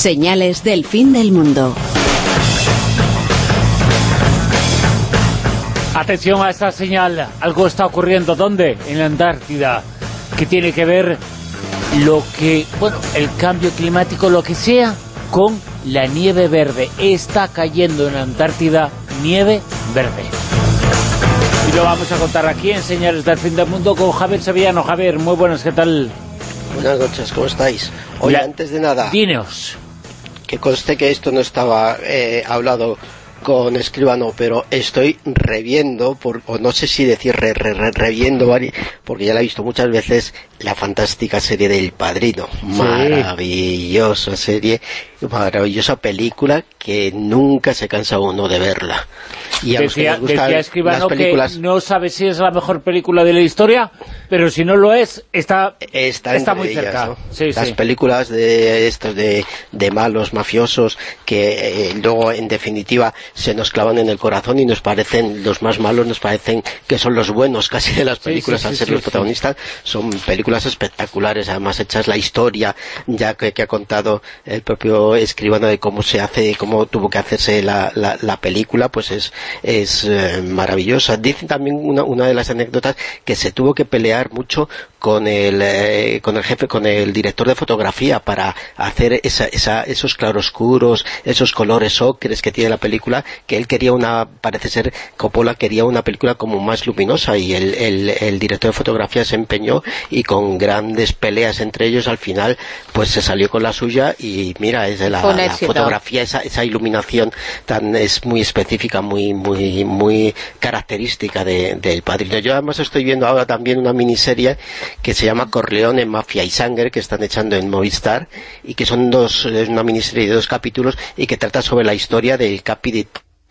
Señales del fin del mundo. Atención a esta señal, algo está ocurriendo. ¿Dónde? En la Antártida, que tiene que ver lo que, bueno, el cambio climático, lo que sea, con la nieve verde. Está cayendo en la Antártida nieve verde. Y lo vamos a contar aquí en Señales del Fin del Mundo con Javier Sevillano. Javier, muy buenas, ¿qué tal? Buenas noches, ¿cómo estáis? Oye, antes de nada... Dineos. Que conste que esto no estaba eh, hablado con Escribano, pero estoy reviendo, por, o no sé si decir re, re, reviendo, porque ya la he visto muchas veces, la fantástica serie del Padrino. Maravillosa serie, maravillosa película que nunca se cansa uno de verla. Y a decía, los que Escribano películas... que no sabe si es la mejor película de la historia, pero si no lo es, está, está, está muy cerca. Las películas de estos de, de malos mafiosos que eh, luego, en definitiva, se nos clavan en el corazón y nos parecen, los más malos nos parecen que son los buenos casi de las películas al ser los protagonistas. Son películas espectaculares, además hechas la historia, ya que, ha contado el propio escribano de cómo se hace, cómo tuvo que hacerse la, la, película, pues es, es eh, maravillosa. Dicen también una, una de las anécdotas que se tuvo que pelear mucho con el, eh, con el jefe, con el director de fotografía para hacer esa, esa, esos claroscuros, esos colores ocres que tiene la película, que él quería una, parece ser, Coppola quería una película como más luminosa y el, el, el director de fotografía se empeñó y con grandes peleas entre ellos al final pues se salió con la suya y mira, es de la, la fotografía, esa, esa iluminación tan, es muy específica, muy, muy, muy característica del de, padrino. Yo además estoy viendo ahora también una miniserie que se llama Corleone, Mafia y Sangre, que están echando en Movistar, y que son dos, es una miniserie de dos capítulos, y que trata sobre la historia del Capi de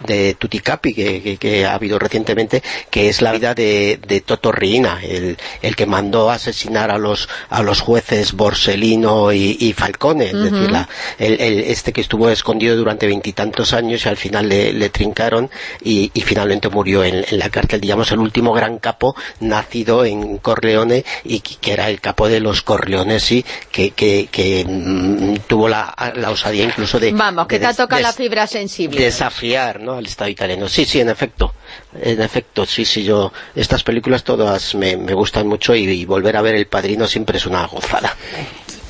de Tuticapi que, que, ha habido recientemente, que es la vida de, de Toto Riina, el, el, que mandó asesinar a los, a los jueces Borsellino y, y Falcone, es decir, la, el, el, este que estuvo escondido durante veintitantos años y al final le, le trincaron y, y, finalmente murió en, en, la cárcel, digamos, el último gran capo nacido en Corleone y que, era el capo de los Corleonesi, que, que, que mm, tuvo la, la, osadía incluso de... Vamos, que te toca la fibra sensible. Desafiar, ¿no? Al Estado italiano. Sí, sí, en efecto. En efecto, sí, sí, yo... Estas películas todas me, me gustan mucho y, volver a ver El Padrino siempre es una gozada.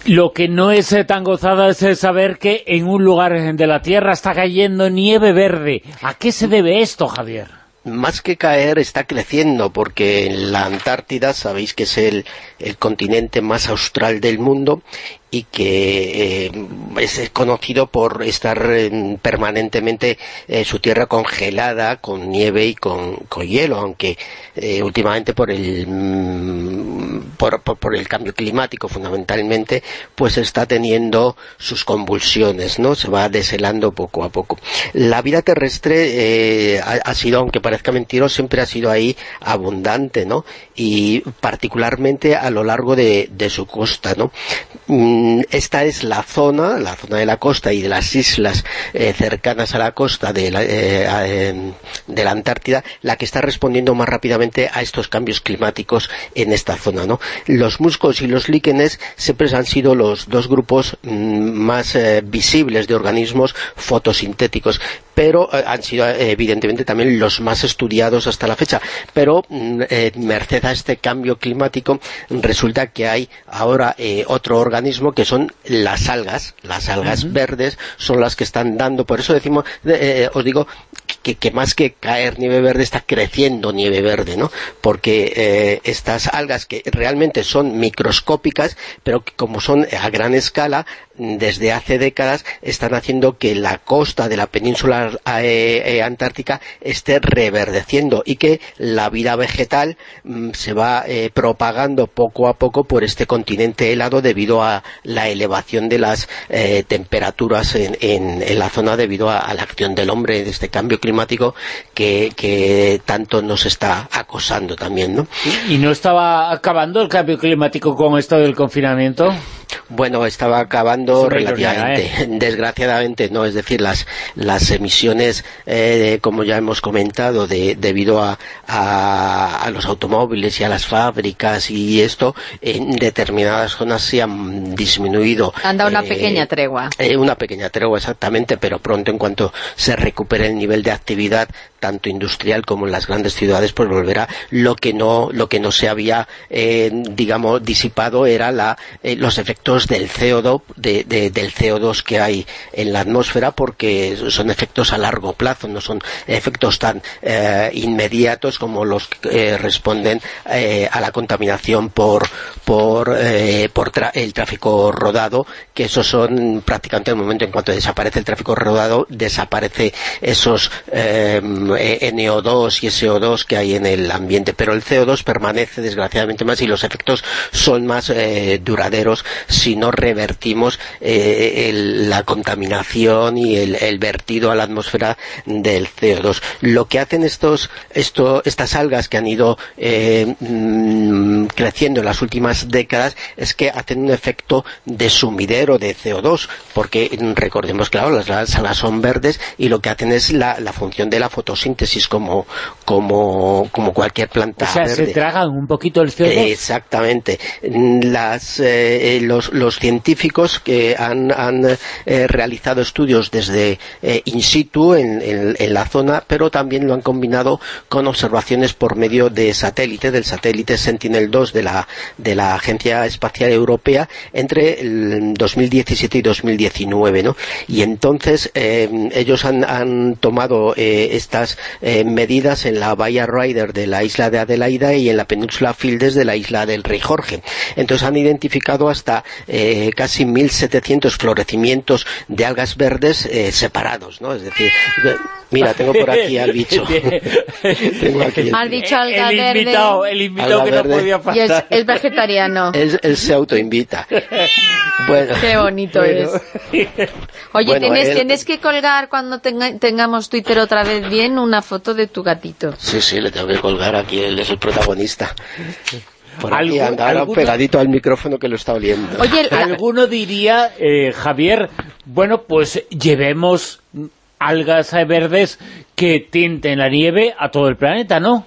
Lo que no es eh, tan gozada es eh, saber que en un lugar de la Tierra está cayendo nieve verde. ¿A qué se debe esto, Javier? más que caer está creciendo porque en la Antártida sabéis que es el, el continente más austral del mundo y que eh, es conocido por estar eh, permanentemente eh, su tierra congelada con nieve y con, hielo, aunque últimamente por el mm, por, por, el cambio climático fundamentalmente, pues está teniendo sus convulsiones, ¿no? Se va deshelando poco a poco. La vida terrestre ha, ha, sido, aunque parezca mentiroso, siempre ha sido ahí abundante, ¿no? Y particularmente a lo largo de, su costa, ¿no? Mm, esta es la zona, la zona de la costa y de las islas eh, cercanas a la costa de la, eh, de la Antártida, la que está respondiendo más rápidamente a estos cambios climáticos en esta zona. Los muscos y los líquenes siempre han sido los dos grupos mm, más eh, visibles de organismos fotosintéticos, pero han sido evidentemente también los más estudiados hasta la fecha. Pero mm, merced a este cambio climático resulta que hay ahora otro organismo que son las algas. Las algas verdes son las que están dando, por eso decimos, os digo que, que, más que caer nieve verde está creciendo nieve verde, ¿no? Porque estas algas que realmente son microscópicas, pero que como son a gran escala, desde hace décadas están haciendo que la costa de la península eh, eh, antártica esté reverdeciendo y que la vida vegetal mm, se va eh, propagando poco a poco por este continente helado debido a la elevación de las temperaturas en, la zona debido a, la acción del hombre de este cambio climático que, que tanto nos está acosando también, ¿no? ¿Y no estaba acabando el cambio climático con esto del confinamiento? Bueno, estaba acabando relativamente, desgraciadamente no, es decir, las, las emisiones, eh, como ya hemos comentado, de, debido a, a, los automóviles y a las fábricas y esto, en determinadas zonas se han disminuido. Han dado una eh, pequeña tregua. Eh, una pequeña tregua, exactamente, pero pronto en cuanto se recupere el nivel de actividad, tanto industrial como en las grandes ciudades, pues volverá lo que no, lo que no se había, digamos, disipado era la, los efectos del CO2, de, del CO2 que hay en la atmósfera porque son efectos a largo plazo, no son efectos tan eh, inmediatos como los que responden eh, a la contaminación por, por, eh, por el tráfico rodado, que esos son prácticamente el momento en cuanto desaparece el tráfico rodado, desaparece esos NO2 y SO2 que hay en el ambiente, pero el CO2 permanece desgraciadamente más y los efectos son más duraderos si no revertimos eh, la contaminación y el, vertido a la atmósfera del CO2. Lo que hacen estos, estas algas que han ido eh, mm, creciendo en las últimas décadas es que hacen un efecto de sumidero de CO2, porque recordemos, claro, las, algas son verdes y lo que hacen es la, función de la fotosíntesis como, como, como cualquier planta O sea, se tragan un poquito el CO2. exactamente. Las, eh, los, los científicos que han, eh, realizado estudios desde eh, in situ en, la zona, pero también lo han combinado con observaciones por medio de satélite, del satélite Sentinel-2 de la, de la Agencia Espacial Europea entre el 2017 y 2019, ¿no? Y entonces eh, ellos han, han tomado estas medidas en la Bahía Ryder de la isla de Adelaida y en la península Fildes de la isla del Rey Jorge. Entonces han identificado hasta casi 1.700 florecimientos de algas verdes eh, separados, ¿no? Es decir, mira, tengo por aquí al bicho. Al bicho alga el invitado, el invitado que no podía faltar. Y es, vegetariano. Él, se autoinvita. Bueno, Qué bonito es. Oye, tienes, que colgar cuando tengamos Twitter otra vez bien una foto de tu gatito. Sí, sí, le tengo que colgar aquí, él es el protagonista. Por aquí pegadito al micrófono que lo está oliendo. Oye, alguno diría, eh, Javier, bueno, pues llevemos algas verdes que tinten la nieve a todo el planeta, ¿no?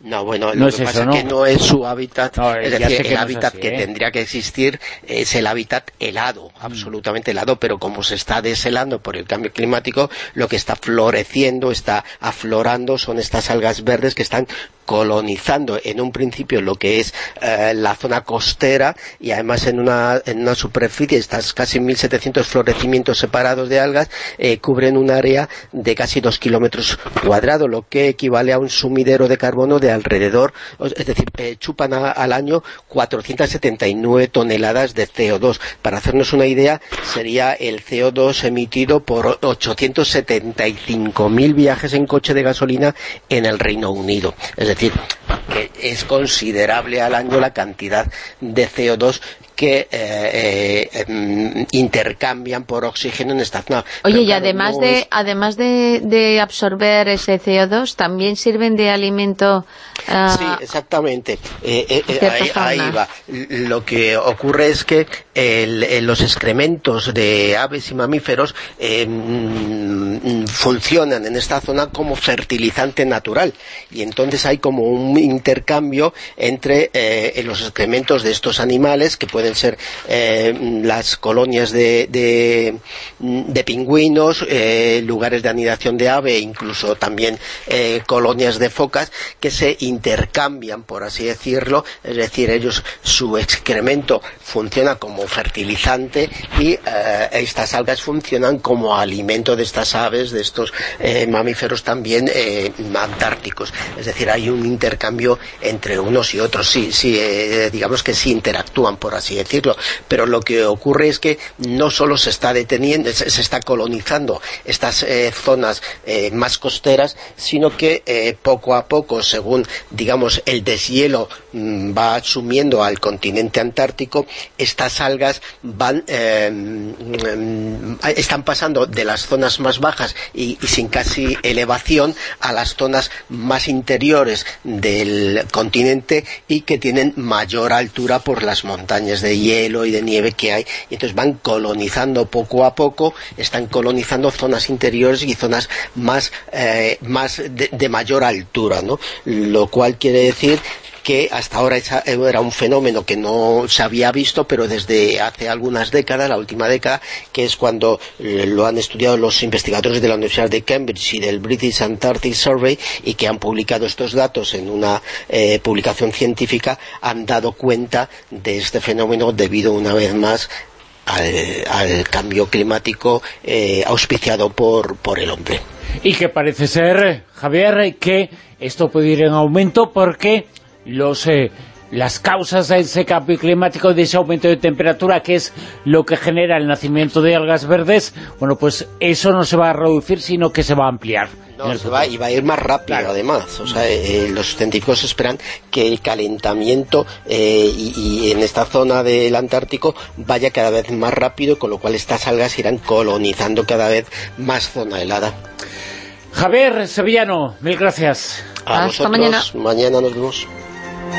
No, bueno, lo que pasa es que no es su hábitat, es decir, el hábitat que ¿eh? tendría que existir es el hábitat helado, mm. absolutamente helado, pero como se está deshelando por el cambio climático, lo que está floreciendo, está aflorando, son estas algas verdes que están colonizando en un principio lo que es eh, la zona costera y además en una, en una superficie, estas casi 1.700 florecimientos separados de algas, eh, cubren un área de casi 2 kilómetros cuadrados, lo que equivale a un sumidero de carbono de alrededor, es decir, eh, chupan al año 479 toneladas de CO2. Para hacernos una idea, sería el CO2 emitido por 875.000 viajes en coche de gasolina en el Reino Unido. Es que es considerable al año la cantidad de CO2 que eh, eh, em, intercambian por oxígeno en esta zona. Oye, y además, de, además de, absorber ese CO2, ¿también sirven de alimento? Ah, sí, exactamente. Eh, ahí, va. Lo que ocurre es que los excrementos de aves y mamíferos em, funcionan en esta zona como fertilizante natural y entonces hay como un intercambio entre los excrementos de estos animales que pueden pueden ser eh, las colonias de, pingüinos, eh, lugares de anidación de ave, incluso también eh, colonias de focas, que se intercambian, por así decirlo, es decir, ellos, su excremento funciona como fertilizante y estas algas funcionan como alimento de estas aves, de estos mamíferos también antárticos. Es decir, hay un intercambio entre unos y otros, sí, sí, digamos que sí interactúan, por así decirlo, pero lo que ocurre es que no solo se está deteniendo, se, está colonizando estas eh, zonas eh, más costeras, sino que eh, poco a poco, según, digamos, el deshielo mm, va sumiendo al continente antártico, estas algas van, mm, están pasando de las zonas más bajas y, y sin casi elevación a las zonas más interiores del continente y que tienen mayor altura por las montañas de hielo y de nieve que hay, y entonces van colonizando poco a poco, están colonizando zonas interiores y zonas más, eh, más de, de, mayor altura, ¿no? Lo cual quiere decir que hasta ahora era un fenómeno que no se había visto, pero desde hace algunas décadas, la última década, que es cuando eh, lo han estudiado los investigadores de la Universidad de Cambridge y del British Antarctic Survey, y que han publicado estos datos en una eh, publicación científica, han dado cuenta de este fenómeno debido una vez más al, cambio climático eh, auspiciado por, por el hombre. Y que parece ser, Javier, que esto puede ir en aumento porque los eh, las causas de ese cambio climático, de ese aumento de temperatura, que es lo que genera el nacimiento de algas verdes, bueno, pues eso no se va a reducir, sino que se va a ampliar. No, se va, y va a ir más rápido, además. O sea, eh, los científicos esperan que el calentamiento eh, y, en esta zona del Antártico vaya cada vez más rápido, con lo cual estas algas irán colonizando cada vez más zona helada. Javier Sevillano, mil gracias. Hasta mañana. Mañana nos vemos.